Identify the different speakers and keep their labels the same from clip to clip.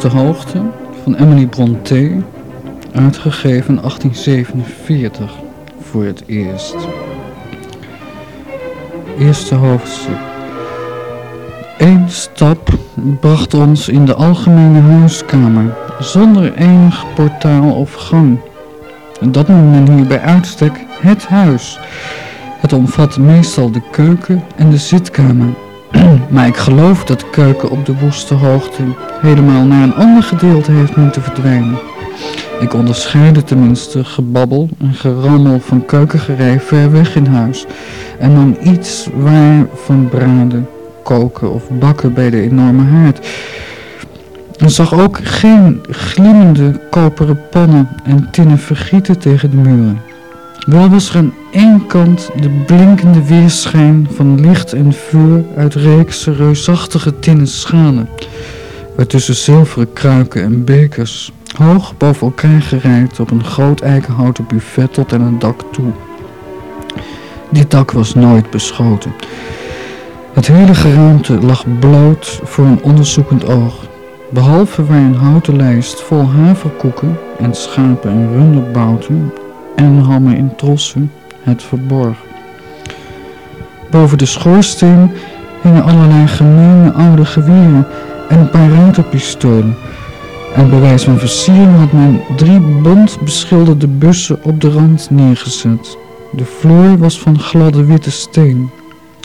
Speaker 1: De Hoogte van Emily Brontë, uitgegeven in 1847 voor het eerst. Eerste hoofdstuk. Eén stap bracht ons in de algemene huiskamer, zonder enig portaal of gang. Dat noemt men hier bij uitstek het huis. Het omvat meestal de keuken en de zitkamer. maar ik geloof dat keuken op de woeste hoogte helemaal naar een ander gedeelte heeft moeten verdwijnen. Ik onderscheidde tenminste gebabbel en gerammel van keukengerei ver weg in huis en nam iets waar van braden, koken of bakken bij de enorme haard. En zag ook geen glimmende koperen pannen en tinnen vergieten tegen de muren. Wel was er aan één kant de blinkende weerschijn van licht en vuur uit reekse reusachtige tinnen schalen, waartussen zilveren kruiken en bekers, hoog boven elkaar gereid op een groot eikenhouten buffet tot aan het dak toe. Dit dak was nooit beschoten. Het hele geraamte lag bloot voor een onderzoekend oog, behalve waar een houten lijst vol haverkoeken en schapen en runderbouten en hammen in trossen het verborg. Boven de schoorsteen hingen allerlei gemene oude geweren en een paar ruiterpistolen. En bij wijze van versiering had men drie bont beschilderde bussen op de rand neergezet. De vloer was van gladde witte steen.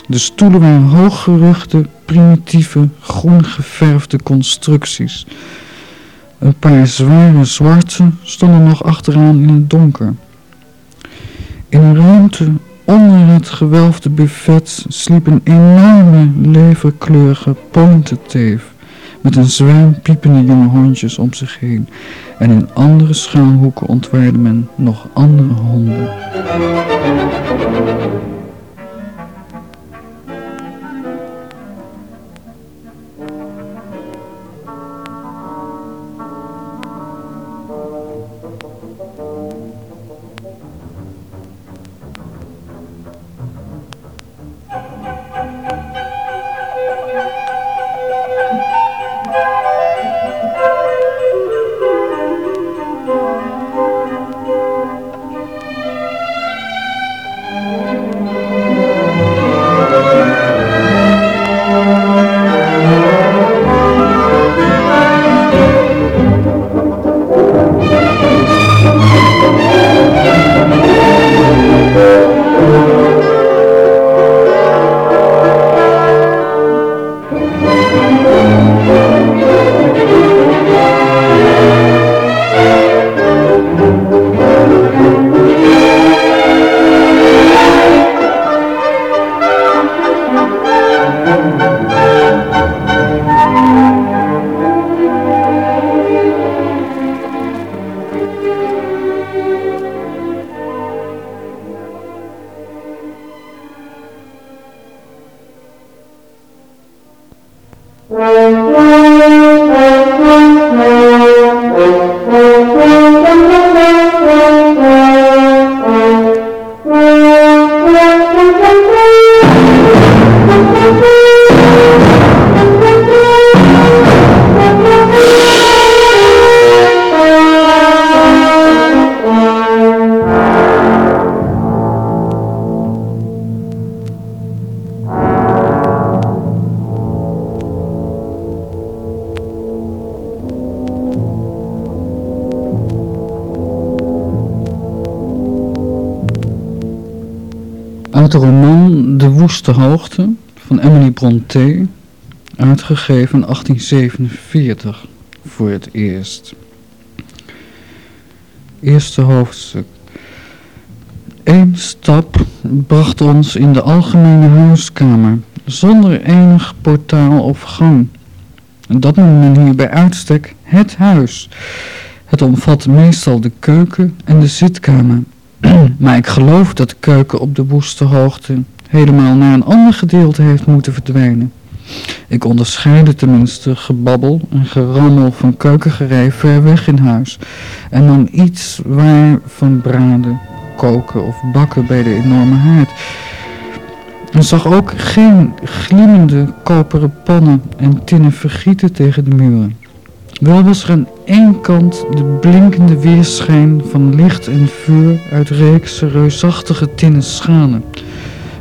Speaker 1: De stoelen waren hooggeruchte, primitieve, groen geverfde constructies. Een paar zware zwarte stonden nog achteraan in het donker. In een ruimte onder het gewelfde buffet sliep een enorme leverkleurige pointerteef met een zwerm piepende jonge hondjes om zich heen. En in andere schaalhoeken ontwaarde men nog andere honden. De Hoogte van Emily Brontë, uitgegeven in 1847 voor het eerst. Eerste hoofdstuk. Eén stap bracht ons in de algemene huiskamer, zonder enig portaal of gang. Dat noemt men hier bij uitstek het huis. Het omvat meestal de keuken en de zitkamer maar ik geloof dat de keuken op de woeste hoogte helemaal naar een ander gedeelte heeft moeten verdwijnen. Ik onderscheidde tenminste gebabbel en gerammel van keukengerei ver weg in huis en nam iets waar van braden, koken of bakken bij de enorme haard. Men zag ook geen glimmende koperen pannen en tinnen vergieten tegen de muren. Wel was er aan één kant de blinkende weerschijn van licht en vuur uit reekse reusachtige tinnen schalen,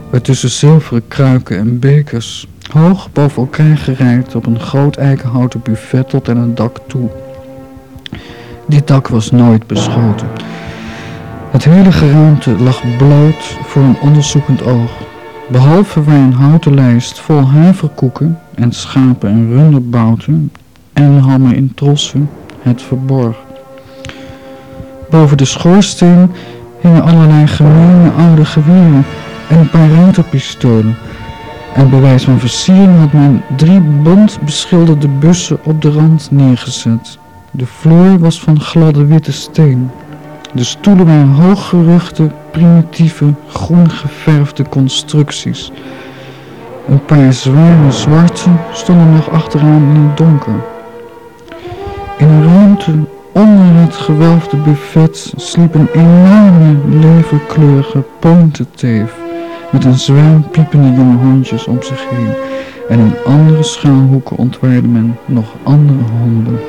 Speaker 1: waartussen zilveren kruiken en bekers hoog boven elkaar gereikt op een groot eikenhouten buffet tot aan het dak toe. Dit dak was nooit beschoten. Het hele geraamte lag bloot voor een onderzoekend oog, behalve waar een houten lijst vol haverkoeken en schapen en runderbouten en hammen in trossen het verborg. Boven de schoorsteen hingen allerlei gemene oude geweren en een paar ruiterpistolen. En bij van versiering had men drie bont beschilderde bussen op de rand neergezet. De vloer was van gladde witte steen. De stoelen waren hooggeruchte, primitieve, groen geverfde constructies. Een paar zware zwarte stonden nog achteraan in het donker. In een ruimte onder het gewelfde buffet sliep een enorme leverkleurige ponteteef met een zwerm piepende jonge hondjes om zich heen. En in andere schaalhoeken ontwaarde men nog andere honden.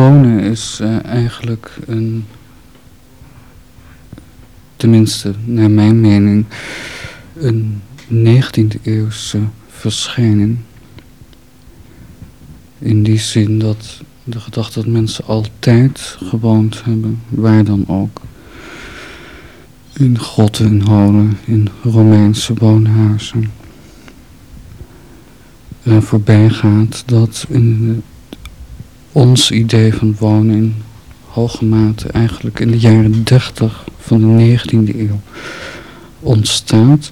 Speaker 1: Wonen is uh, eigenlijk een, tenminste naar mijn mening, een 19e eeuwse verschijning. In die zin dat de gedachte dat mensen altijd gewoond hebben, waar dan ook. In grotten en holen, in Romeinse woonhuizen. En voorbij gaat dat in ons idee van wonen in hoge mate eigenlijk in de jaren 30 van de 19e eeuw ontstaat.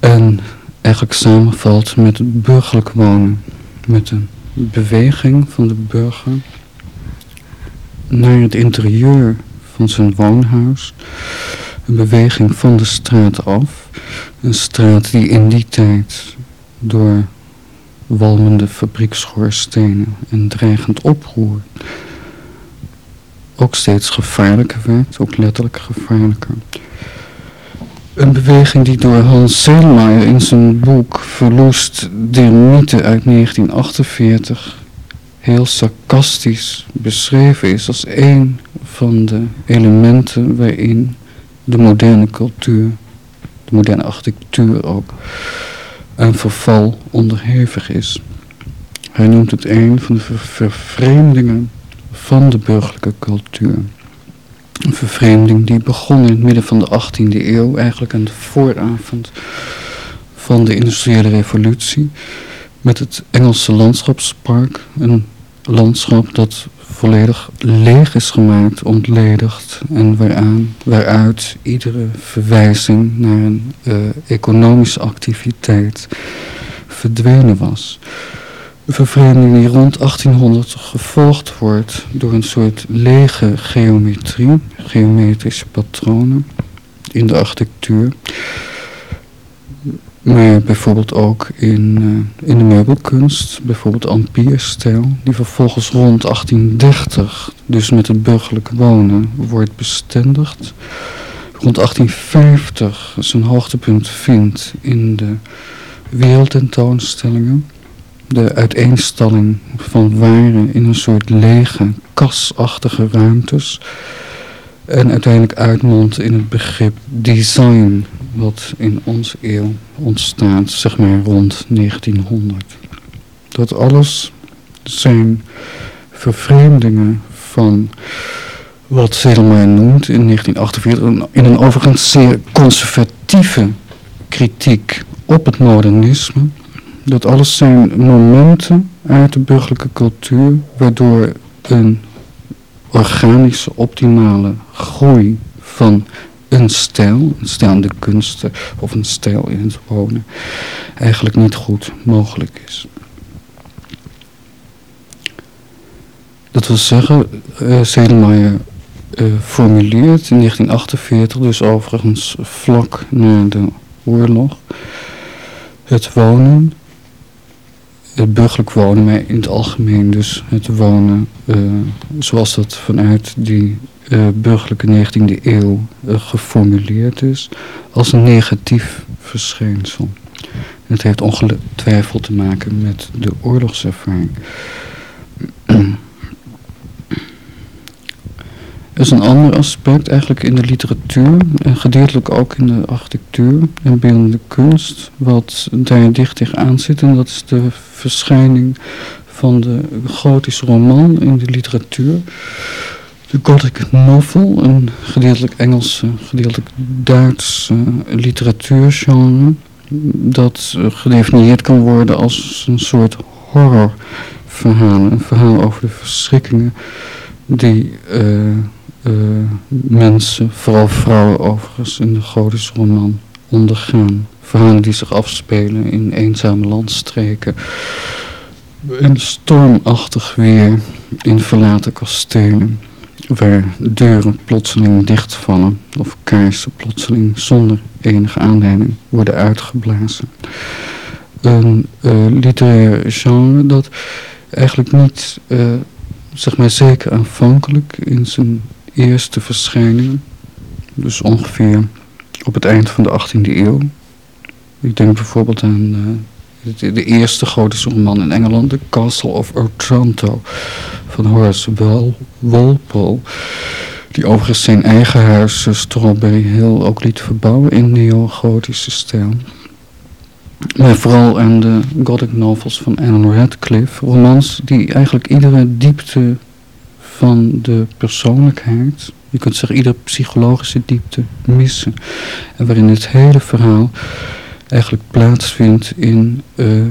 Speaker 1: En eigenlijk samenvalt met het burgerlijk wonen. Met een beweging van de burger naar het interieur van zijn woonhuis. Een beweging van de straat af. Een straat die in die tijd door walmende fabriekschoorstenen en dreigend oproer ook steeds gevaarlijker werd, ook letterlijk gevaarlijker. Een beweging die door Hans Selmayr in zijn boek Verloest der Mythe uit 1948 heel sarcastisch beschreven is als een van de elementen waarin de moderne cultuur, de moderne architectuur ook, aan verval onderhevig is. Hij noemt het een van de ver vervreemdingen van de burgerlijke cultuur. Een vervreemding die begon in het midden van de 18e eeuw, eigenlijk aan de vooravond van de industriële revolutie, met het Engelse landschapspark. Een landschap dat volledig leeg is gemaakt, ontledigd en waaraan, waaruit iedere verwijzing naar een uh, economische activiteit verdwenen was. Een vervreemding die rond 1800 gevolgd wordt door een soort lege geometrie, geometrische patronen in de architectuur. Maar bijvoorbeeld ook in, uh, in de meubelkunst, bijvoorbeeld Ampère-stijl, die vervolgens rond 1830, dus met het burgerlijke wonen, wordt bestendigd. Rond 1850 zijn hoogtepunt vindt in de wereldtentoonstellingen. De uiteenstalling van waren in een soort lege, kasachtige ruimtes. En uiteindelijk uitmondt in het begrip design, wat in onze eeuw ontstaat, zeg maar rond 1900. Dat alles zijn vervreemdingen van wat Sedelmaier noemt in 1948, in een overigens zeer conservatieve kritiek op het modernisme. Dat alles zijn momenten uit de burgerlijke cultuur, waardoor een organische, optimale groei van een stijl, een stijl in de kunsten of een stijl in het wonen, eigenlijk niet goed mogelijk is. Dat wil zeggen, uh, formuleert in 1948, dus overigens vlak na de oorlog, het wonen, het burgerlijk wonen, maar in het algemeen dus het wonen uh, zoals dat vanuit die uh, burgerlijke 19e eeuw uh, geformuleerd is, als een negatief verschijnsel. Het heeft ongetwijfeld te maken met de oorlogservaring. Er is een ander aspect eigenlijk in de literatuur en gedeeltelijk ook in de architectuur en beeldende kunst, wat daar dicht tegenaan zit. En dat is de verschijning van de gotische roman in de literatuur. De Gothic Novel, een gedeeltelijk Engelse, gedeeltelijk Duits uh, literatuurgenre. Dat uh, gedefinieerd kan worden als een soort horrorverhaal. Een verhaal over de verschrikkingen die uh, mensen, vooral vrouwen overigens, in de Godische roman ondergaan. Verhalen die zich afspelen in eenzame landstreken. En stormachtig weer in verlaten kastelen waar deuren plotseling dichtvallen of kaarsen plotseling zonder enige aanleiding worden uitgeblazen. Een uh, literair genre dat eigenlijk niet, uh, zeg maar zeker aanvankelijk in zijn eerste verschijningen, dus ongeveer op het eind van de 18e eeuw. Ik denk bijvoorbeeld aan uh, de, eerste gotische roman in Engeland, The Castle of Otranto van Horace Walpole. Die overigens zijn eigen huis uh, Strawberry Hill ook liet verbouwen in neo-gotische stijl. Maar vooral aan de gothic novels van Anne Radcliffe. Romans die eigenlijk iedere diepte van de persoonlijkheid, je kunt zeggen iedere psychologische diepte missen. En waarin het hele verhaal eigenlijk plaatsvindt in uh,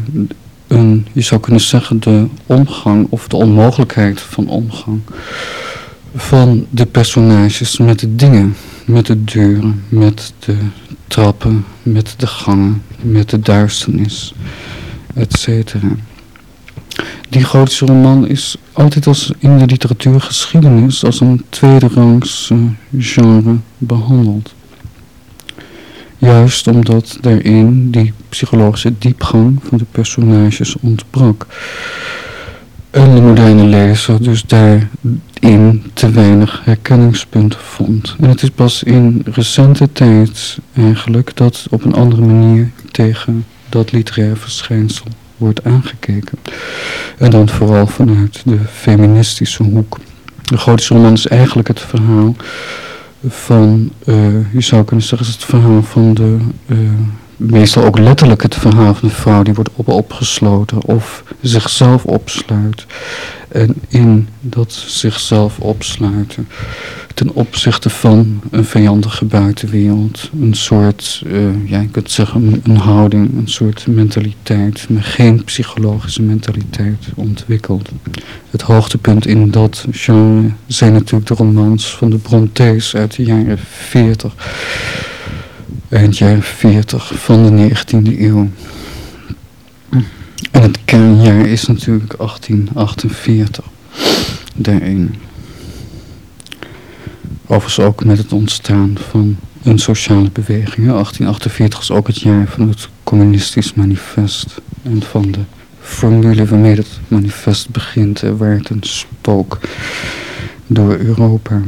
Speaker 1: een, je zou kunnen zeggen, de omgang of de onmogelijkheid van omgang van de personages met de dingen, met de deuren, met de trappen, met de gangen, met de duisternis, etc. Die gotische roman is altijd als in de literatuurgeschiedenis als een tweederangs genre behandeld. Juist omdat daarin die psychologische diepgang van de personages ontbrak. En de moderne lezer dus daarin te weinig herkenningspunten vond. En het is pas in recente tijd eigenlijk dat op een andere manier tegen dat literair verschijnsel wordt aangekeken. En dan vooral vanuit de feministische hoek. De gotische roman is eigenlijk het verhaal van, uh, je zou kunnen zeggen, het verhaal van de, uh, meestal ook letterlijk het verhaal van de vrouw die wordt op, opgesloten of zichzelf opsluit. En in dat zichzelf opsluiten ten opzichte van een vijandige buitenwereld. Een soort, uh, ja, je kunt zeggen een, houding, een soort mentaliteit, maar geen psychologische mentaliteit ontwikkeld. Het hoogtepunt in dat genre zijn natuurlijk de romans van de Brontes uit de jaren 40, eind jaren 40 van de 19e eeuw. En het kernjaar is natuurlijk 1848 daarin. Overigens ook met het ontstaan van een sociale beweging. 1848 is ook het jaar van het communistisch manifest. En van de formule waarmee het manifest begint. Waar het een spook door Europa.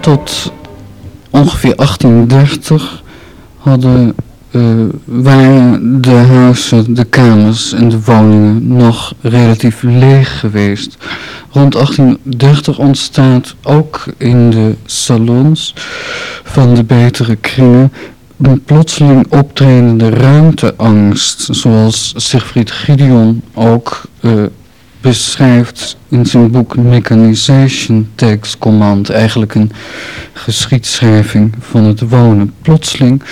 Speaker 1: Tot ongeveer 1830 hadden, uh, waren de huizen, de kamers en de woningen nog relatief leeg geweest. Rond 1830 ontstaat ook in de salons van de betere kringen een plotseling optredende ruimteangst, zoals Siegfried Gideon ook uh, beschrijft in zijn boek Mechanization Text Command eigenlijk een geschiedschrijving van het wonen. Plotseling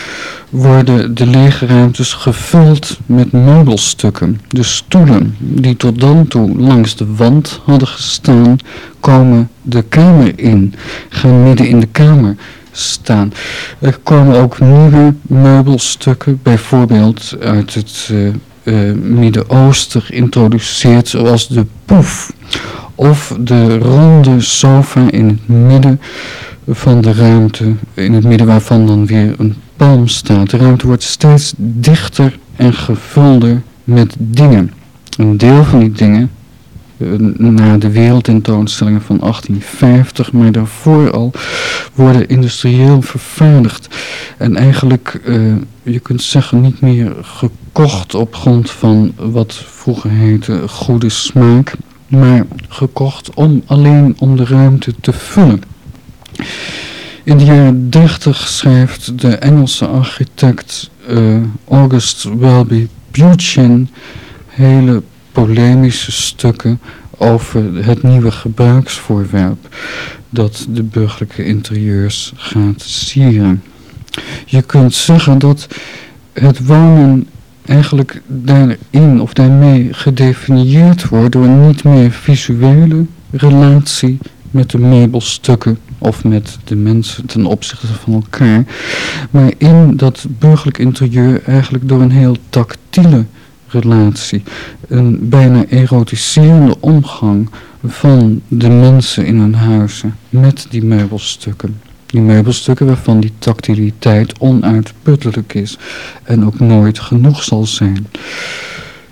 Speaker 1: worden de lege ruimtes gevuld met meubelstukken. De stoelen die tot dan toe langs de wand hadden gestaan, komen de kamer in, gaan midden in de kamer staan. Er komen ook nieuwe meubelstukken, bijvoorbeeld uit het uh, uh, Midden-Oosten geïntroduceerd, zoals de poef of de ronde sofa in het midden van de ruimte, in het midden waarvan dan weer een palm staat. De ruimte wordt steeds dichter en gevulder met dingen. Een deel van die dingen na de wereldtentoonstellingen van 1850, maar daarvoor al worden industrieel vervaardigd. En eigenlijk, uh, je kunt zeggen, niet meer gekocht op grond van wat vroeger heette goede smaak, maar gekocht om alleen om de ruimte te vullen. In de jaren 30 schrijft de Engelse architect uh, August Welby Buchan hele polemische stukken over het nieuwe gebruiksvoorwerp dat de burgerlijke interieurs gaat sieren. Je kunt zeggen dat het wonen eigenlijk daarin of daarmee gedefinieerd wordt door een niet meer visuele relatie met de meubelstukken of met de mensen ten opzichte van elkaar, maar in dat burgerlijk interieur eigenlijk door een heel tactiele relatie, een bijna erotiserende omgang van de mensen in hun huizen met die meubelstukken. Die meubelstukken waarvan die tactiliteit onuitputtelijk is en ook nooit genoeg zal zijn.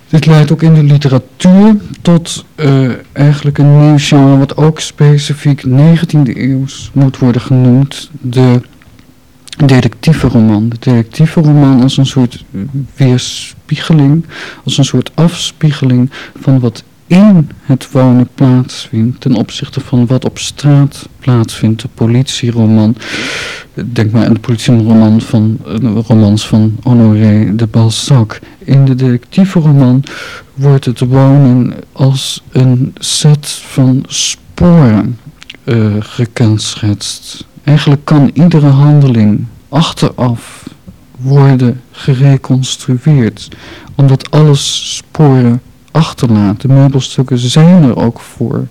Speaker 1: Dit leidt ook in de literatuur tot uh, eigenlijk een nieuw genre wat ook specifiek 19e eeuws moet worden genoemd. De detectieve roman. De detectieve roman als een soort weerspiegeling, als een soort afspiegeling van wat in het wonen plaatsvindt ten opzichte van wat op straat plaatsvindt. De politieroman, denk maar aan de politieroman van romans van Honoré de Balzac. In de detectieve roman wordt het wonen als een set van sporen uh, gekenschetst. Eigenlijk kan iedere handeling achteraf worden gereconstrueerd, omdat alles sporen achterlaat. De meubelstukken zijn er ook voor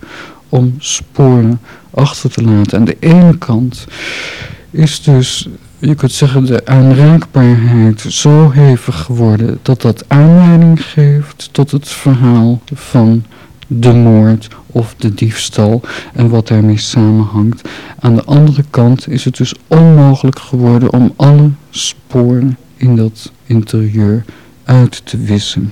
Speaker 1: om sporen achter te laten. Aan de ene kant is dus, je kunt zeggen, de aanraakbaarheid zo hevig geworden dat dat aanleiding geeft tot het verhaal van de moord of de diefstal en wat daarmee samenhangt. Aan de andere kant is het dus onmogelijk geworden om alle sporen in dat interieur uit te wissen.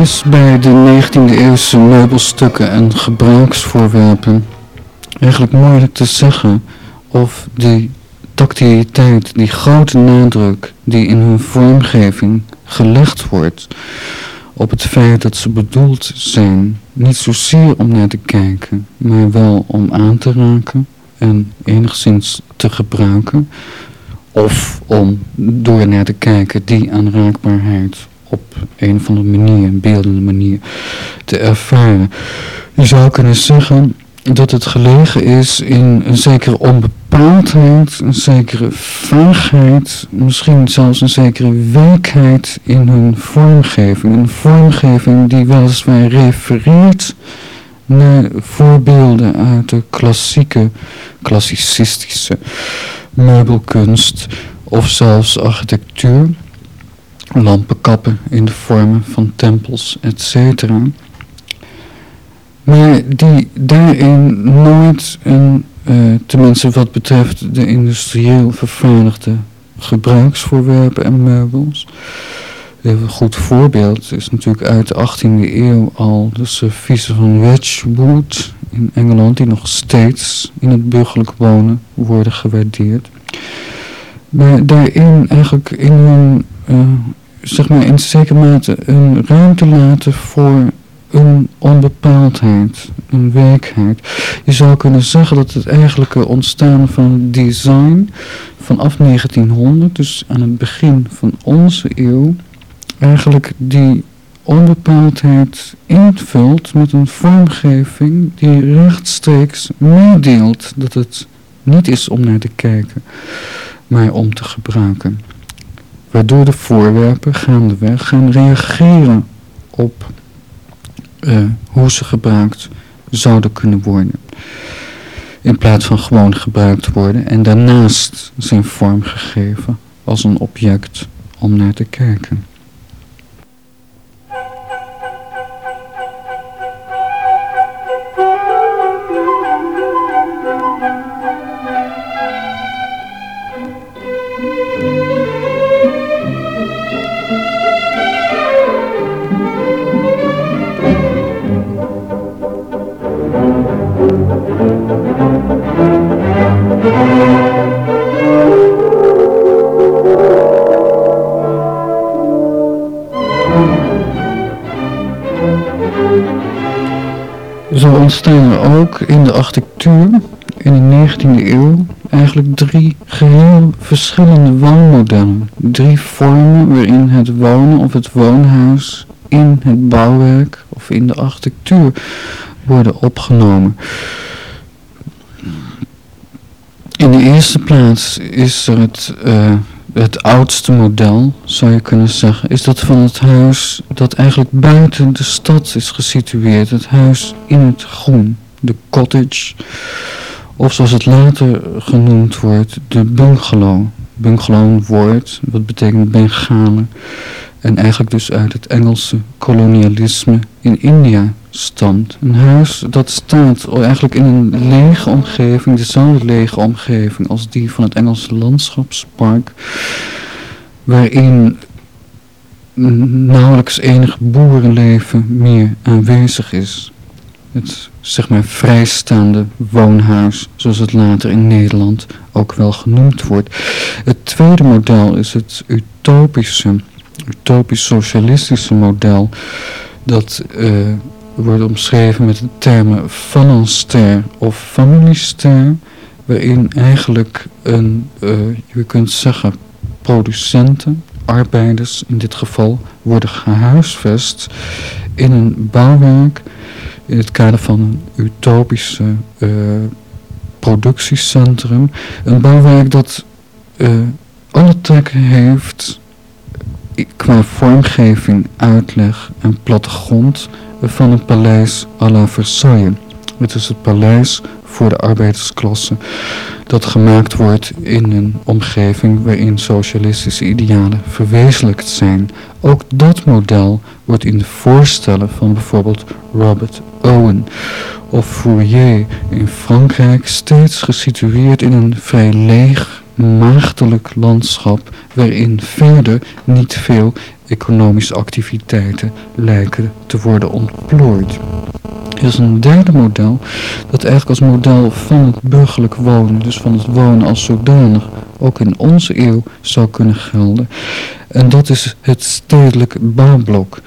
Speaker 1: Is bij de 19e eeuwse meubelstukken en gebruiksvoorwerpen eigenlijk moeilijk te zeggen of die tactiliteit, die grote nadruk die in hun vormgeving gelegd wordt op het feit dat ze bedoeld zijn, niet zozeer om naar te kijken, maar wel om aan te raken en enigszins te gebruiken, of om door naar te kijken die aanraakbaarheid een of andere manier, een beeldende manier, te ervaren. Je zou kunnen zeggen dat het gelegen is in een zekere onbepaaldheid, een zekere vaagheid, misschien zelfs een zekere weekheid in hun vormgeving. Een vormgeving die weliswaar refereert naar voorbeelden uit de klassieke, klassicistische meubelkunst of zelfs architectuur lampenkappen in de vormen van tempels, etc. Maar die daarin nooit een, uh, tenminste wat betreft de industrieel vervaardigde gebruiksvoorwerpen en meubels. Een goed voorbeeld is natuurlijk uit de 18e eeuw al de serviezen van Wedgwood in Engeland, die nog steeds in het burgerlijk wonen worden gewaardeerd. Maar daarin eigenlijk in hun uh, zeg maar in zekere mate een ruimte laten voor een onbepaaldheid, een weekheid. Je zou kunnen zeggen dat het eigenlijke ontstaan van design vanaf 1900, dus aan het begin van onze eeuw, eigenlijk die onbepaaldheid invult met een vormgeving die rechtstreeks meedeelt dat het niet is om naar te kijken, maar om te gebruiken waardoor de voorwerpen gaandeweg gaan reageren op uh, hoe ze gebruikt zouden kunnen worden. In plaats van gewoon gebruikt worden en daarnaast zijn vorm gegeven als een object om naar te kijken. Zo ontstaan er ook in de architectuur in de 19e eeuw eigenlijk drie geheel verschillende woonmodellen. Drie vormen waarin het wonen of het woonhuis in het bouwwerk of in de architectuur worden opgenomen. In de eerste plaats is er het, uh, het oudste model, zou je kunnen zeggen, is dat van het huis dat eigenlijk buiten de stad is gesitueerd. Het huis in het groen, de cottage, of zoals het later genoemd wordt, de bungalow. Bungalow een woord, wat betekent bengalen. En eigenlijk dus uit het Engelse kolonialisme in India stamt. Een huis dat staat eigenlijk in een lege omgeving, dezelfde lege omgeving als die van het Engelse landschapspark, waarin nauwelijks enig boerenleven meer aanwezig is. Het zeg maar vrijstaande woonhuis, zoals het later in Nederland ook wel genoemd wordt. Het tweede model is het utopische, utopisch-socialistische model, dat uh, wordt omschreven met de termen phalanster of familiester, waarin eigenlijk een, uh, je kunt zeggen, producenten, arbeiders in dit geval, worden gehuisvest in een bouwwerk in het kader van een utopische uh, productiecentrum. Een bouwwerk dat alle trekken heeft qua vormgeving, uitleg en plattegrond van een paleis à la Versailles. Het is het paleis voor de arbeidersklasse dat gemaakt wordt in een omgeving waarin socialistische idealen verwezenlijkt zijn. Ook dat model wordt in de voorstellen van bijvoorbeeld Robert Owen of Fourier in Frankrijk steeds gesitueerd in een vrij leeg, maagdelijk landschap waarin verder niet veel economische activiteiten lijken te worden ontplooid. Er is een derde model, dat eigenlijk als model van het burgerlijk wonen, dus van het wonen als zodanig, ook in onze eeuw zou kunnen gelden. En dat is het stedelijk bouwblok.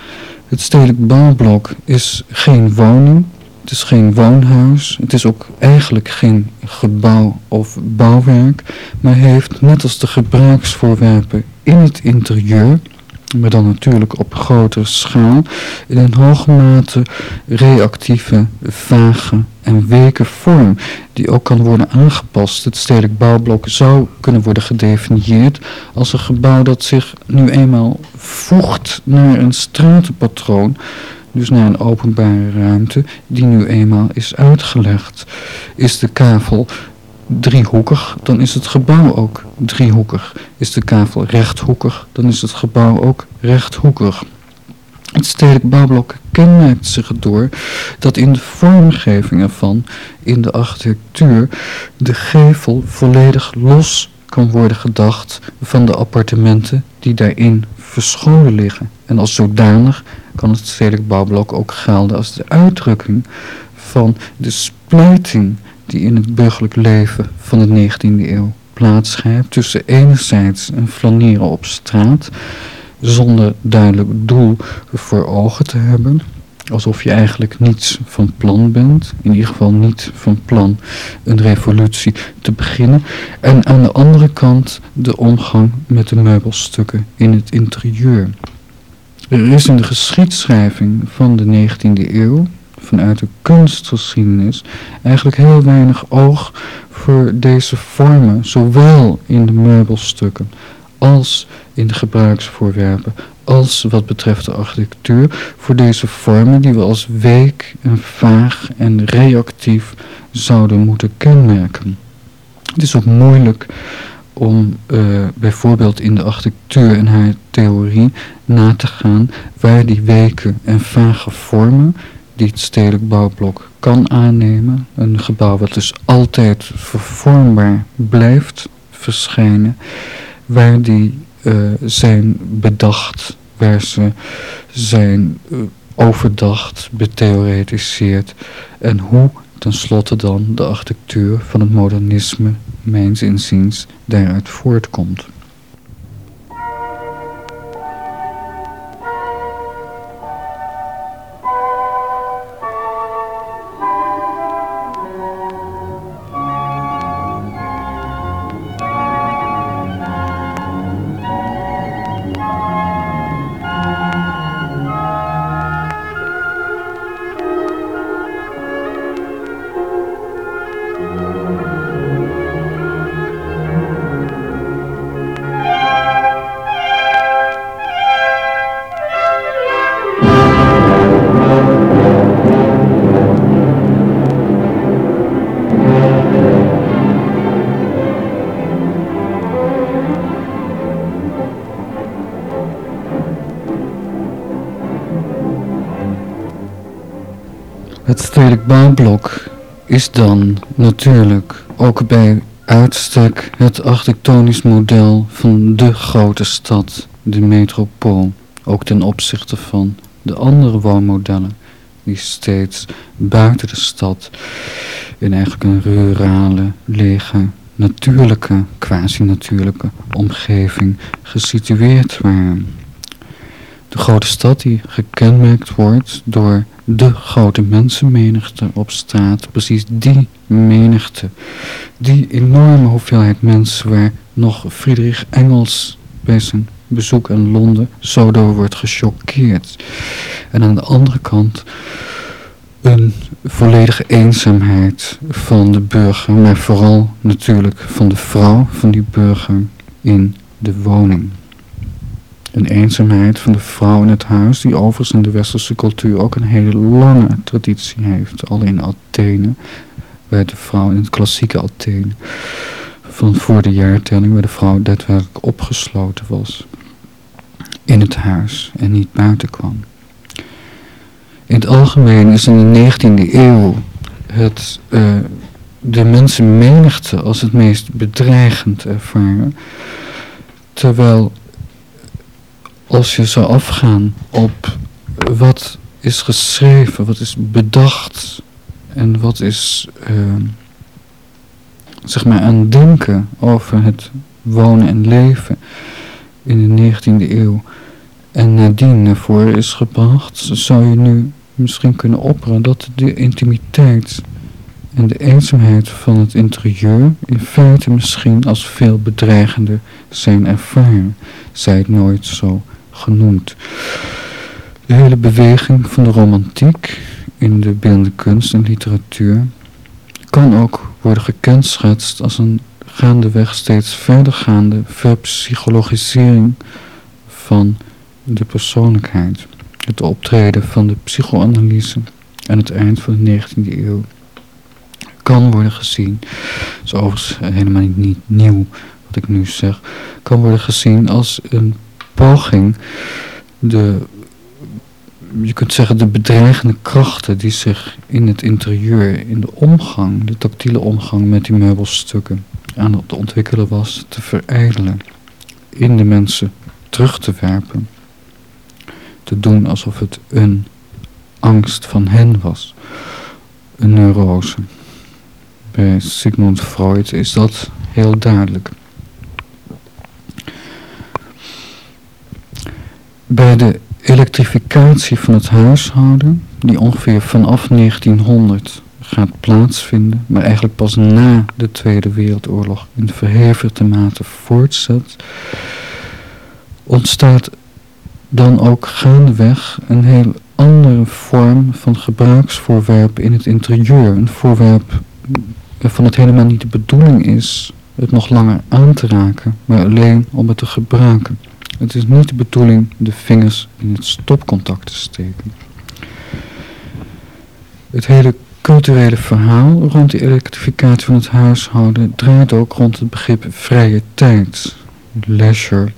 Speaker 1: Het stedelijk bouwblok is geen woning, het is geen woonhuis, het is ook eigenlijk geen gebouw of bouwwerk, maar heeft net als de gebruiksvoorwerpen in het interieur maar dan natuurlijk op grotere schaal, in een hoge mate reactieve, vage en weke vorm, die ook kan worden aangepast. Het stedelijk bouwblok zou kunnen worden gedefinieerd als een gebouw dat zich nu eenmaal voegt naar een stratenpatroon, dus naar een openbare ruimte, die nu eenmaal is uitgelegd. Is de kavel driehoekig, dan is het gebouw ook driehoekig. Is de kavel rechthoekig, dan is het gebouw ook rechthoekig. Het stedelijk bouwblok kenmerkt zich door dat in de vormgeving ervan, in de architectuur, de gevel volledig los kan worden gedacht van de appartementen die daarin verscholen liggen. En als zodanig kan het stedelijk bouwblok ook gelden als de uitdrukking van de splijting die in het burgerlijk leven van de 19e eeuw plaatsgrijpt tussen enerzijds een flaneren op straat zonder duidelijk doel voor ogen te hebben, alsof je eigenlijk niets van plan bent, in ieder geval niet van plan een revolutie te beginnen, en aan de andere kant de omgang met de meubelstukken in het interieur. Er is in de geschiedschrijving van de 19e eeuw vanuit de kunstgeschiedenis eigenlijk heel weinig oog voor deze vormen, zowel in de meubelstukken als in de gebruiksvoorwerpen, als wat betreft de architectuur, voor deze vormen die we als week en vaag en reactief zouden moeten kenmerken. Het is ook moeilijk om uh, bijvoorbeeld in de architectuur en haar theorie na te gaan waar die weken en vage vormen die het stedelijk bouwblok kan aannemen. Een gebouw wat dus altijd vervormbaar blijft verschijnen. Waar die uh, zijn bedacht, waar ze zijn uh, overdacht, betheoretiseerd. En hoe tenslotte dan de architectuur van het modernisme, mijns inziens, daaruit voortkomt. Stedelijk bouwblok is dan natuurlijk ook bij uitstek het architectonisch model van de grote stad, de metropool, ook ten opzichte van de andere woonmodellen die steeds buiten de stad in eigenlijk een rurale, lege, natuurlijke, quasi-natuurlijke omgeving gesitueerd waren. De grote stad die gekenmerkt wordt door de grote mensenmenigte op straat. Precies die menigte. Die enorme hoeveelheid mensen waar nog Friedrich Engels bij zijn bezoek in Londen zo door wordt gechoqueerd. En aan de andere kant een volledige eenzaamheid van de burger, maar vooral natuurlijk van de vrouw van die burger in de woning. Een eenzaamheid van de vrouw in het huis, die overigens in de westerse cultuur ook een hele lange traditie heeft. Al in Athene, waar de vrouw in het klassieke Athene, van voor de jaartelling, waar de vrouw daadwerkelijk opgesloten was in het huis en niet buiten kwam. In het algemeen is in de 19e eeuw het, uh, de mensenmenigte als het meest bedreigend ervaren, terwijl als je zou afgaan op wat is geschreven, wat is bedacht en wat is uh, zeg maar aan denken over het wonen en leven in de 19e eeuw en nadien naar voren is gebracht, zou je nu misschien kunnen opperen dat de intimiteit en de eenzaamheid van het interieur in feite misschien als veel bedreigender zijn ervaren, zij het nooit zo genoemd. De hele beweging van de romantiek in de beeldende kunst en literatuur kan ook worden gekenschetst als een gaandeweg steeds verdergaande verpsychologisering van de persoonlijkheid. Het optreden van de psychoanalyse aan het eind van de 19e eeuw kan worden gezien, is overigens helemaal niet nieuw wat ik nu zeg, kan worden gezien als een poging de, je kunt zeggen de bedreigende krachten die zich in het interieur, in de omgang, de tactiele omgang met die meubelstukken aan het ontwikkelen was, te verijdelen, in de mensen terug te werpen, te doen alsof het een angst van hen was, een neurose. Bij Sigmund Freud is dat heel duidelijk. Bij de elektrificatie van het huishouden, die ongeveer vanaf 1900 gaat plaatsvinden, maar eigenlijk pas na de Tweede Wereldoorlog in verhevigde mate voortzet, ontstaat dan ook gaandeweg een heel andere vorm van gebruiksvoorwerp in het interieur. Een voorwerp waarvan het helemaal niet de bedoeling is het nog langer aan te raken, maar alleen om het te gebruiken. Het is niet de bedoeling de vingers in het stopcontact te steken. Het hele culturele verhaal rond de elektrificatie van het huishouden draait ook rond het begrip vrije tijd, leisure.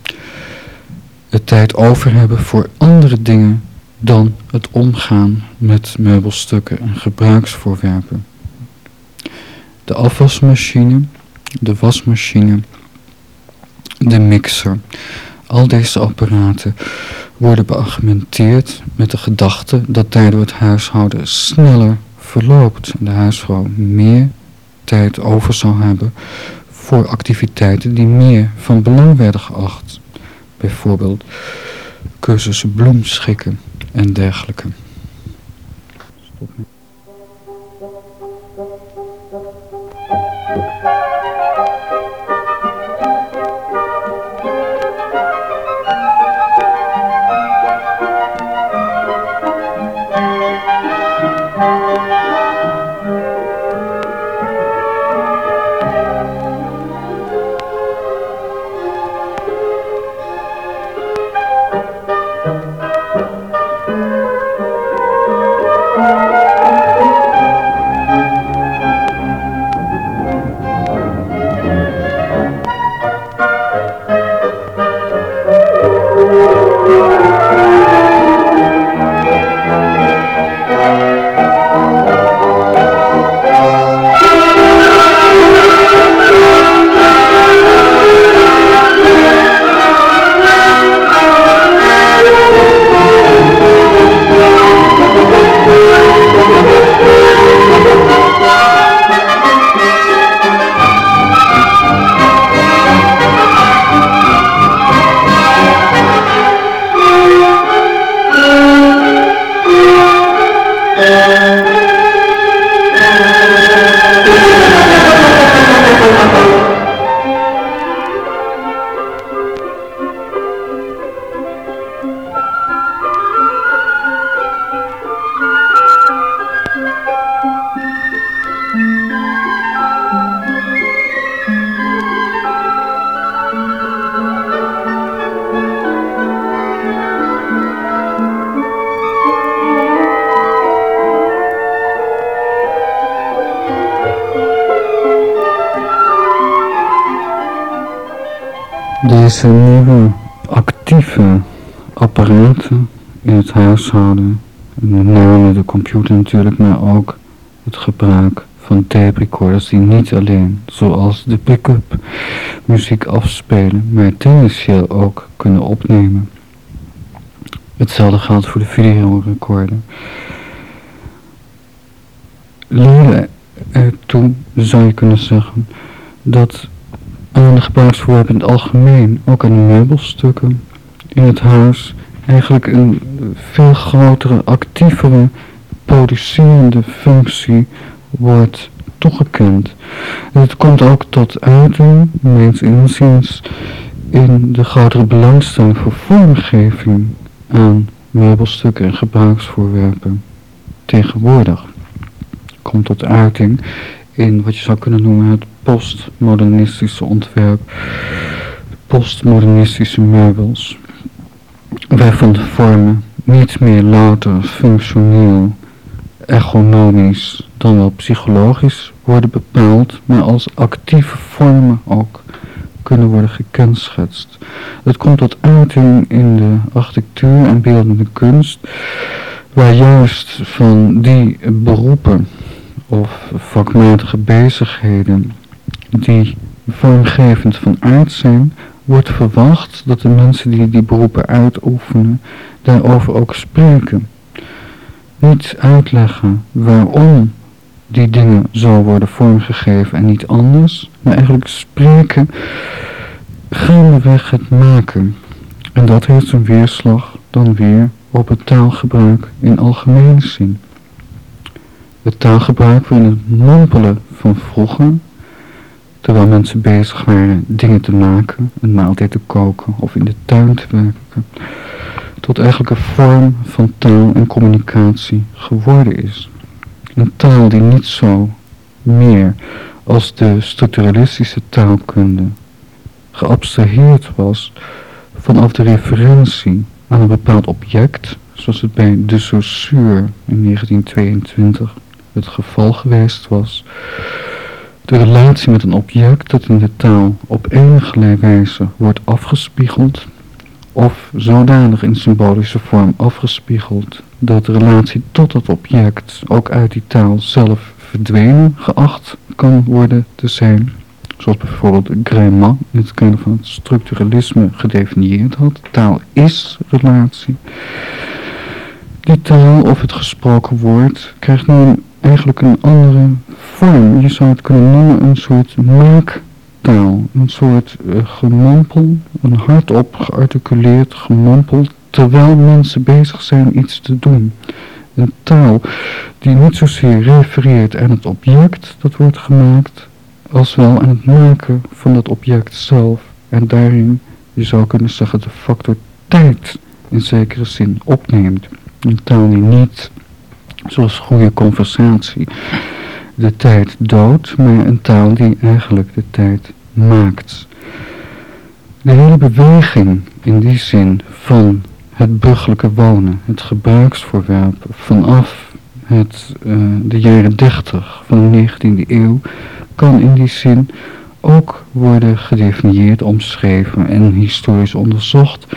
Speaker 1: Het tijd over hebben voor andere dingen dan het omgaan met meubelstukken en gebruiksvoorwerpen. De afwasmachine, de wasmachine, de mixer. Al deze apparaten worden beargumenteerd met de gedachte dat daardoor het huishouden sneller verloopt en de huisvrouw meer tijd over zou hebben voor activiteiten die meer van belang werden geacht. Bijvoorbeeld cursussen bloemschikken en dergelijke. Stop Deze nieuwe actieve apparaten in het huishouden, met name de computer natuurlijk, maar ook het gebruik van tape recorders die niet alleen, zoals de pick-up, muziek afspelen, maar tendenzieel ook kunnen opnemen. Hetzelfde geldt voor de videorecorder. Leren ertoe, zou je kunnen zeggen, dat aan de gebruiksvoorwerpen in het algemeen, ook aan de meubelstukken in het huis, eigenlijk een veel grotere, actievere, producerende functie wordt toegekend. En het komt ook tot uiting, meens inziens, in de grotere belangstelling voor vormgeving aan meubelstukken en gebruiksvoorwerpen tegenwoordig. Komt tot uiting in wat je zou kunnen noemen het postmodernistische ontwerp, postmodernistische meubels, waarvan de vormen niet meer louter functioneel, ergonomisch, dan wel psychologisch worden bepaald, maar als actieve vormen ook kunnen worden gekenschetst. Het komt tot uiting in de architectuur en beeldende kunst, waar juist van die beroepen of vakmatige bezigheden die vormgevend van aard zijn, wordt verwacht dat de mensen die die beroepen uitoefenen daarover ook spreken. Niet uitleggen waarom die dingen zo worden vormgegeven en niet anders, maar eigenlijk spreken gaandeweg het maken. En dat heeft een weerslag dan weer op het taalgebruik in algemene zin. Het taalgebruik waarin het mompelen van vroeger, terwijl mensen bezig waren dingen te maken, een maaltijd te koken of in de tuin te werken, tot eigenlijk een vorm van taal en communicatie geworden is. Een taal die niet zo meer als de structuralistische taalkunde geabstraheerd was vanaf de referentie aan een bepaald object, zoals het bij de Saussure in 1922 het geval geweest was. De relatie met een object dat in de taal op enige wijze wordt afgespiegeld of zodanig in symbolische vorm afgespiegeld dat de relatie tot het object ook uit die taal zelf verdwenen geacht kan worden te zijn. Zoals bijvoorbeeld Greiman in het kader van het structuralisme gedefinieerd had. Taal is relatie. Die taal of het gesproken woord krijgt nu eigenlijk een andere vorm. Je zou het kunnen noemen een soort maaktaal. Een soort uh, gemompel, een hardop gearticuleerd gemompel, terwijl mensen bezig zijn iets te doen. Een taal die niet zozeer refereert aan het object dat wordt gemaakt, als wel aan het maken van dat object zelf. En daarin, je zou kunnen zeggen, de factor tijd in zekere zin opneemt. Een taal die niet zoals goede conversatie, de tijd dood, maar een taal die eigenlijk de tijd maakt. De hele beweging in die zin van het burgerlijke wonen, het gebruiksvoorwerp vanaf het, uh, de jaren 30 van de 19e eeuw, kan in die zin ook worden gedefinieerd, omschreven en historisch onderzocht,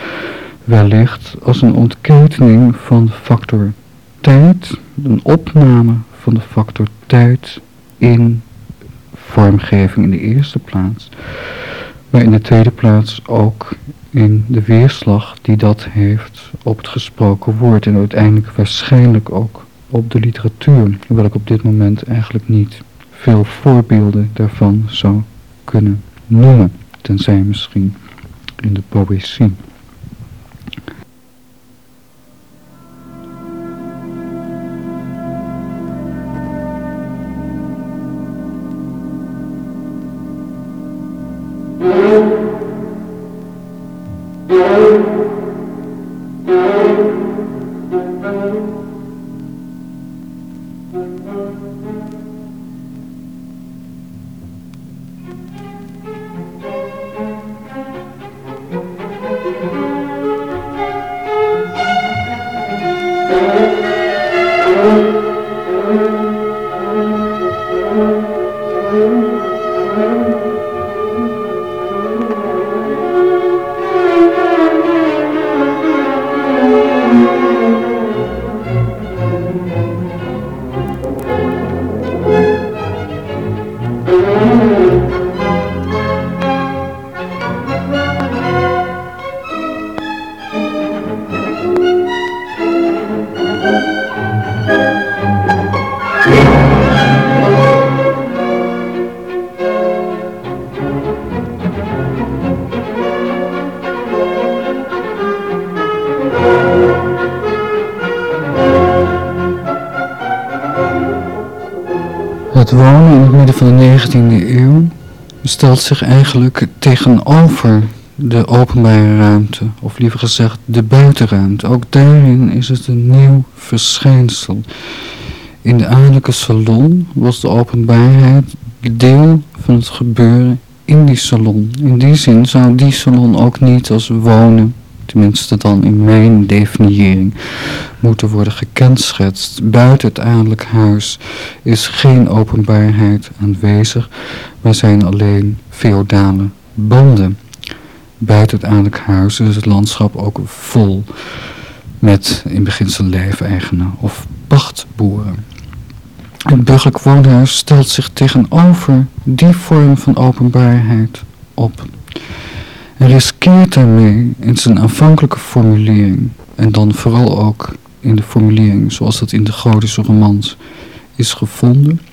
Speaker 1: wellicht als een ontketening van factor tijd, een opname van de factor tijd in vormgeving in de eerste plaats. Maar in de tweede plaats ook in de weerslag die dat heeft op het gesproken woord en uiteindelijk waarschijnlijk ook op de literatuur, hoewel ik op dit moment eigenlijk niet veel voorbeelden daarvan zou kunnen noemen, tenzij misschien in de poëzie. Stelt zich eigenlijk tegenover de openbare ruimte, of liever gezegd de buitenruimte. Ook daarin is het een nieuw verschijnsel. In de adellijke salon was de openbaarheid deel van het gebeuren in die salon. In die zin zou die salon ook niet als wonen tenminste dan in mijn definiëring, moeten worden gekenschetst. Buiten het adellijk huis is geen openbaarheid aanwezig, maar zijn alleen feodale banden. Buiten het adellijk huis is het landschap ook vol met in beginsel lijfeigenen of pachtboeren. Het burgerlijk woonhuis stelt zich tegenover die vorm van openbaarheid op en riskeert daarmee in zijn aanvankelijke formulering, en dan vooral ook in de formulering zoals dat in de Godische romans is gevonden, en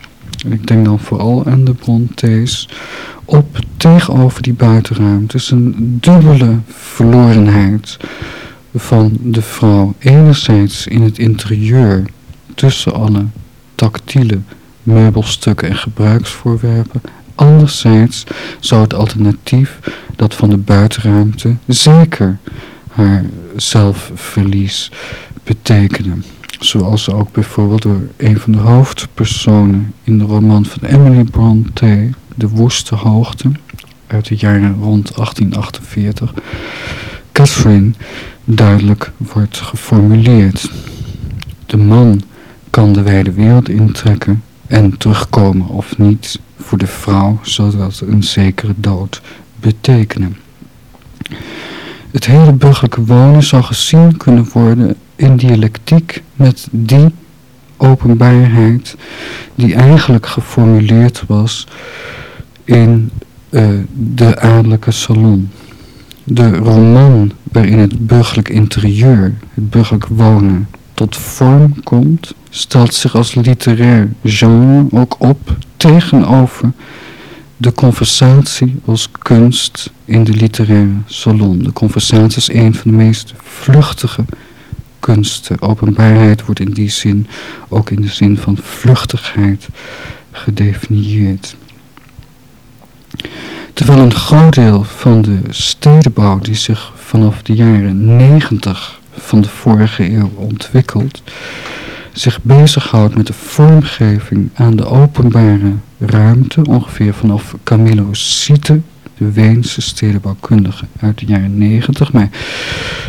Speaker 1: ik denk dan vooral aan de Brontes, op tegenover die buitenruimte. is een dubbele verlorenheid van de vrouw. Enerzijds in het interieur, tussen alle tactiele meubelstukken en gebruiksvoorwerpen. Anderzijds zou het alternatief, dat van de buitenruimte, zeker haar zelfverlies betekenen. Zoals ook bijvoorbeeld door een van de hoofdpersonen in de roman van Emily Bronte, De Woeste Hoogte, uit de jaren rond 1848, Catherine duidelijk wordt geformuleerd. De man kan de wijde wereld intrekken en terugkomen of niet voor de vrouw zou dat een zekere dood betekenen. Het hele burgerlijke wonen zou gezien kunnen worden in dialectiek met die openbaarheid die eigenlijk geformuleerd was in uh, de adellijke salon. De roman waarin het burgerlijk interieur, het burgerlijk wonen, tot vorm komt, stelt zich als literair genre ook op tegenover de conversatie als kunst in de literaire salon. De conversatie is een van de meest vluchtige kunsten. Openbaarheid wordt in die zin ook in de zin van vluchtigheid gedefinieerd. Terwijl een groot deel van de stedenbouw die zich vanaf de jaren 90 van de vorige eeuw ontwikkelt, zich bezighoudt met de vormgeving aan de openbare ruimte, ongeveer vanaf Camillo Siete, de Weense stedenbouwkundige uit de jaren 90. Maar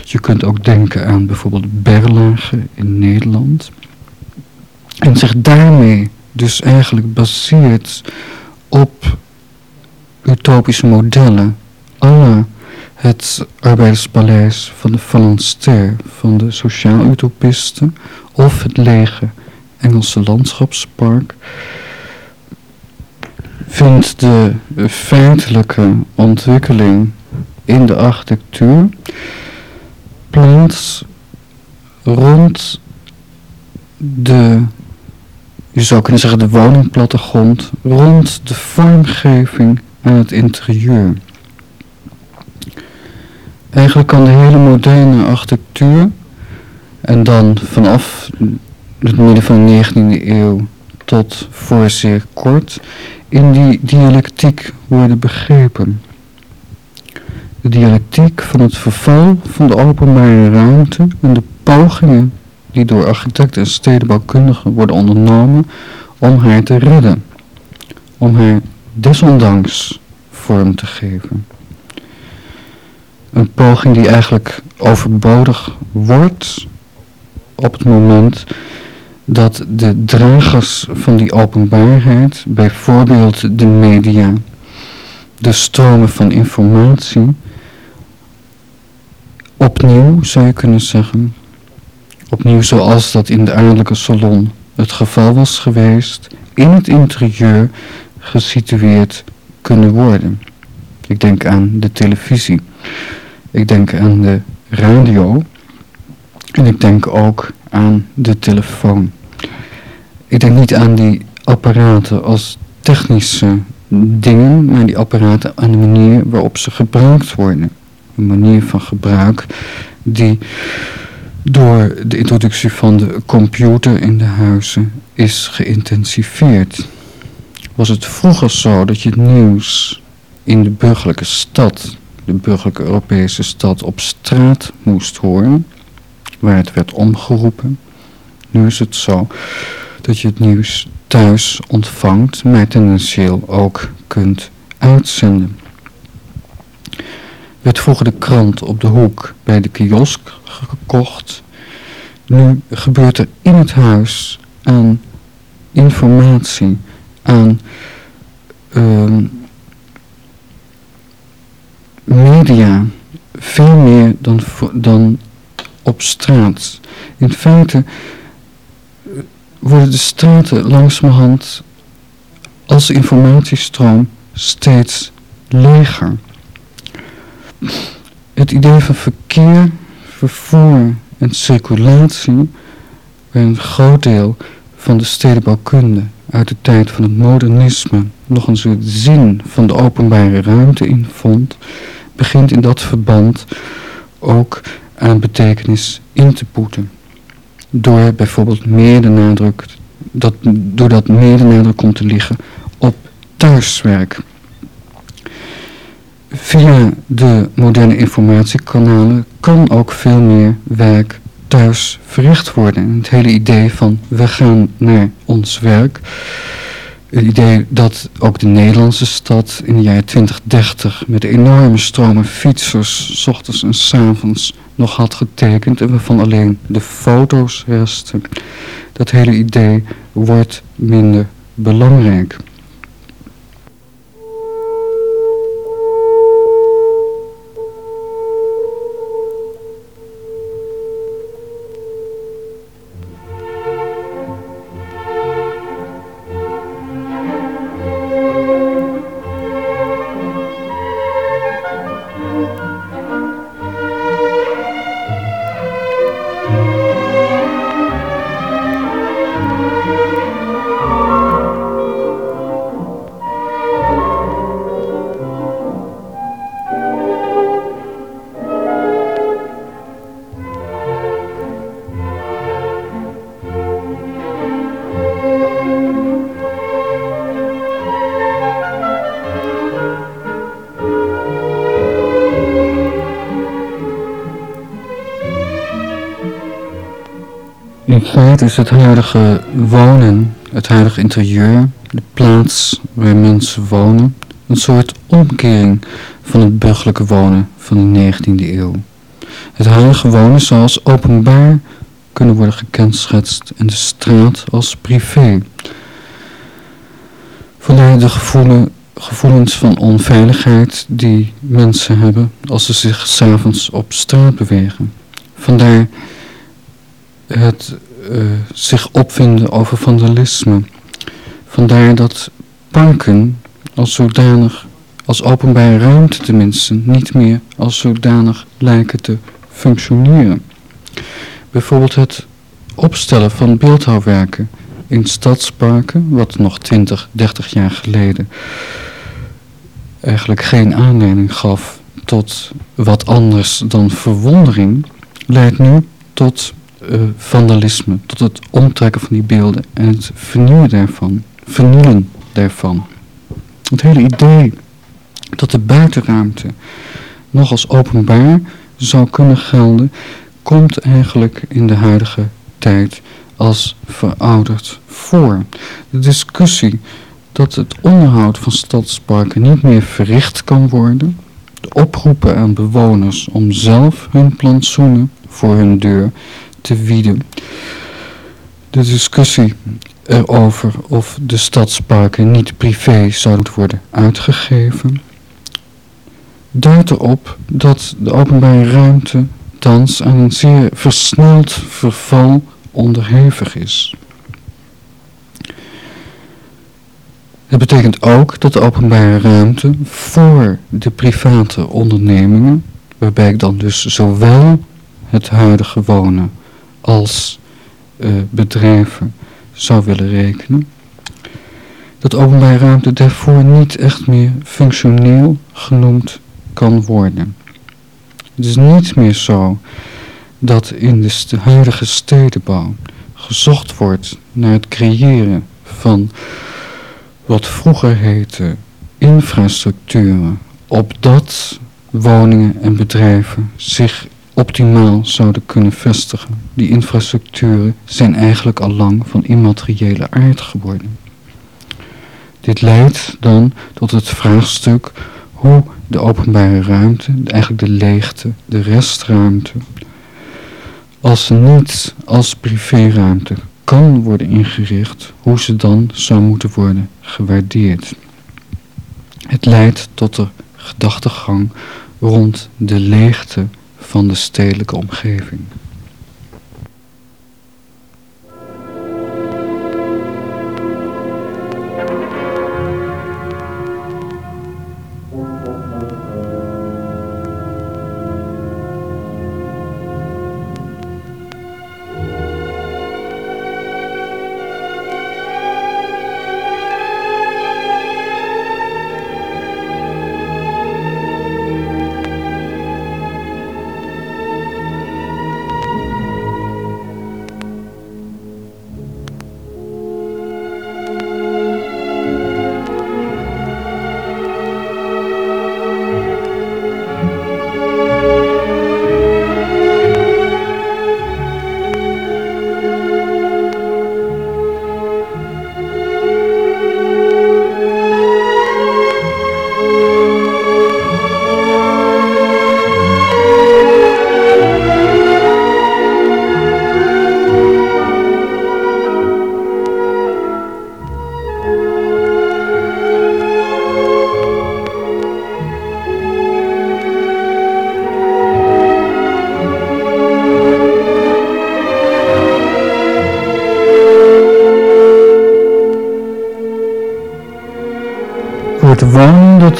Speaker 1: je kunt ook denken aan bijvoorbeeld Berlage in Nederland. En zich daarmee dus eigenlijk baseert op utopische modellen, alle het arbeiderspaleis van de Phalanstère, van de sociaal-utopisten, of het lege Engelse landschapspark, vindt de feitelijke ontwikkeling in de architectuur plaats rond de, je zou kunnen zeggen de woningplattegrond, rond de vormgeving aan het interieur. Eigenlijk kan de hele moderne architectuur, en dan vanaf het midden van de 19e eeuw tot voor zeer kort, in die dialectiek worden begrepen. De dialectiek van het verval van de openbare ruimte en de pogingen die door architecten en stedenbouwkundigen worden ondernomen om haar te redden, om haar desondanks vorm te geven. Een poging die eigenlijk overbodig wordt op het moment dat de dragers van die openbaarheid, bijvoorbeeld de media, de stromen van informatie, opnieuw zou je kunnen zeggen, opnieuw zoals dat in de aardelijke salon het geval was geweest, in het interieur gesitueerd kunnen worden. Ik denk aan de televisie, ik denk aan de radio en ik denk ook aan de telefoon. Ik denk niet aan die apparaten als technische dingen, maar die apparaten aan de manier waarop ze gebruikt worden. Een manier van gebruik die door de introductie van de computer in de huizen is geïntensiveerd. Was het vroeger zo dat je het nieuws in de burgerlijke stad, de burgerlijke Europese stad, op straat moest horen, waar het werd omgeroepen? Nu is het zo dat je het nieuws thuis ontvangt, maar tendentieel ook kunt uitzenden. Werd vroeger de krant op de hoek bij de kiosk gekocht. Nu gebeurt er in het huis aan informatie, aan uh, media, veel meer dan, dan op straat. In feite worden de straten langzamerhand als informatiestroom steeds leger. Het idee van verkeer, vervoer en circulatie, waar een groot deel van de stedenbouwkunde uit de tijd van het modernisme nog een soort zin van de openbare ruimte in vond, begint in dat verband ook aan betekenis in te boeten door bijvoorbeeld meer de nadruk, dat, doordat meer de nadruk komt te liggen op thuiswerk. Via de moderne informatiekanalen kan ook veel meer werk thuis verricht worden. Het hele idee van we gaan naar ons werk. Het idee dat ook de Nederlandse stad in de jaren 2030 met enorme stromen fietsers, s ochtends en s avonds nog had getekend en waarvan alleen de foto's resten. Dat hele idee wordt minder belangrijk. In feite is het huidige wonen, het huidige interieur, de plaats waar mensen wonen, een soort omkering van het burgerlijke wonen van de 19e eeuw. Het huidige wonen zal als openbaar kunnen worden gekenschetst en de straat als privé. Vandaar de gevoelen, gevoelens van onveiligheid die mensen hebben als ze zich s'avonds op straat bewegen. Vandaar het zich opvinden over vandalisme. Vandaar dat parken als zodanig, als openbare ruimte tenminste, niet meer als zodanig lijken te functioneren. Bijvoorbeeld het opstellen van beeldhouwwerken in stadsparken, wat nog 20, 30 jaar geleden eigenlijk geen aanleiding gaf tot wat anders dan verwondering, leidt nu tot uh, vandalisme, tot het omtrekken van die beelden en het vernieuwen daarvan, vernielen daarvan. Het hele idee dat de buitenruimte nog als openbaar zou kunnen gelden, komt eigenlijk in de huidige tijd als verouderd voor. De discussie dat het onderhoud van stadsparken niet meer verricht kan worden, de oproepen aan bewoners om zelf hun plantsoenen voor hun deur te wieden, de discussie erover of de stadsparken niet privé zouden worden uitgegeven, duidt erop dat de openbare ruimte thans aan een zeer versneld verval onderhevig is. Het betekent ook dat de openbare ruimte voor de private ondernemingen, waarbij ik dan dus zowel het huidige wonen als uh, bedrijven zou willen rekenen, dat openbare ruimte daarvoor niet echt meer functioneel genoemd kan worden. Het is niet meer zo dat in de huidige stedenbouw gezocht wordt naar het creëren van wat vroeger heette infrastructuren, opdat woningen en bedrijven zich optimaal zouden kunnen vestigen. Die infrastructuren zijn eigenlijk al lang van immateriële aard geworden. Dit leidt dan tot het vraagstuk hoe de openbare ruimte, eigenlijk de leegte, de restruimte, als ze niet als privéruimte kan worden ingericht, hoe ze dan zou moeten worden gewaardeerd. Het leidt tot de gedachtegang rond de leegte van de stedelijke omgeving.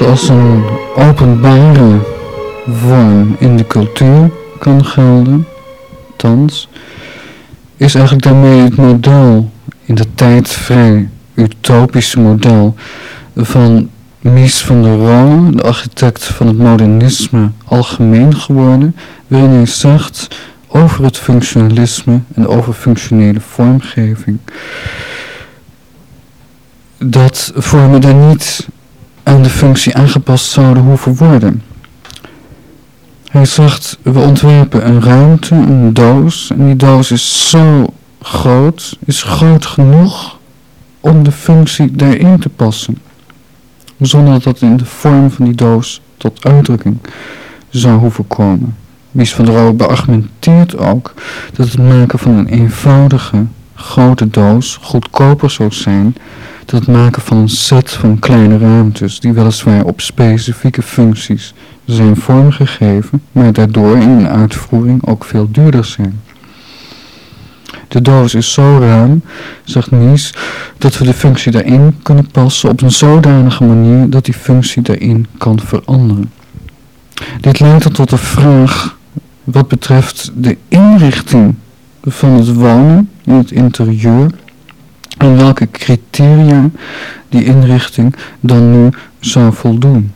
Speaker 1: Als een openbare vorm in de cultuur kan gelden, thans, is eigenlijk daarmee het model, in de tijd vrij utopische model van Mies van der Rohe, de architect van het modernisme, algemeen geworden, waarin hij zegt over het functionalisme en over functionele vormgeving, dat vormen daar niet aan de functie aangepast zouden hoeven worden. Hij zegt, we ontwerpen een ruimte, een doos, en die doos is zo groot, is groot genoeg om de functie daarin te passen. Zonder dat dat in de vorm van die doos tot uitdrukking zou hoeven komen. Mies van der Rohe beargumenteert ook dat het maken van een eenvoudige, grote doos goedkoper zou zijn het maken van een set van kleine ruimtes die weliswaar op specifieke functies zijn vormgegeven, maar daardoor in een uitvoering ook veel duurder zijn. De doos is zo ruim, zegt Nies, dat we de functie daarin kunnen passen op een zodanige manier dat die functie daarin kan veranderen. Dit leidt dan tot de vraag wat betreft de inrichting van het wonen in het interieur en welke criteria die inrichting dan nu zou voldoen.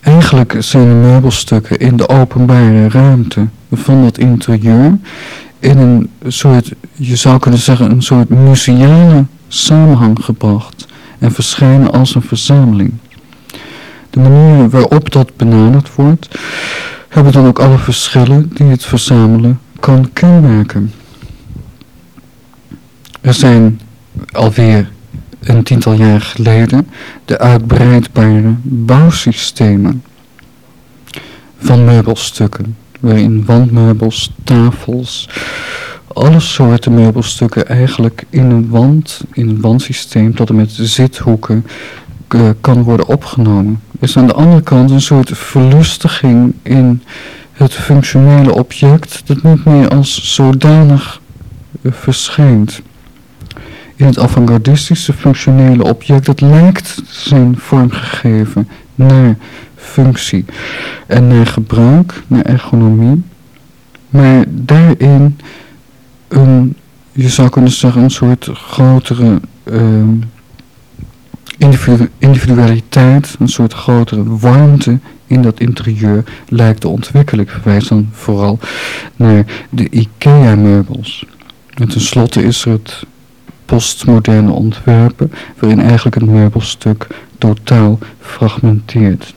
Speaker 1: Eigenlijk zijn de meubelstukken in de openbare ruimte van het interieur in een soort, je zou kunnen zeggen, een soort museale samenhang gebracht en verschijnen als een verzameling. De manier waarop dat benaderd wordt, hebben dan ook alle verschillen die het verzamelen kan kenmerken. Er zijn alweer een tiental jaar geleden de uitbreidbare bouwsystemen van meubelstukken, waarin wandmeubels, tafels, alle soorten meubelstukken eigenlijk in een wand, in een wandsysteem tot en met zithoeken uh, kan worden opgenomen. Is aan de andere kant een soort verlustiging in het functionele object dat niet meer als zodanig uh, verschijnt in het avantgardistische functionele object, dat lijkt zijn vormgegeven naar functie en naar gebruik, naar ergonomie, maar daarin een, je zou kunnen zeggen, een soort grotere uh, individualiteit, een soort grotere warmte in dat interieur lijkt te ontwikkelen. Ik verwijs dan vooral naar de IKEA-meubels. En tenslotte is er het postmoderne ontwerpen, waarin eigenlijk het meubelstuk totaal fragmenteert.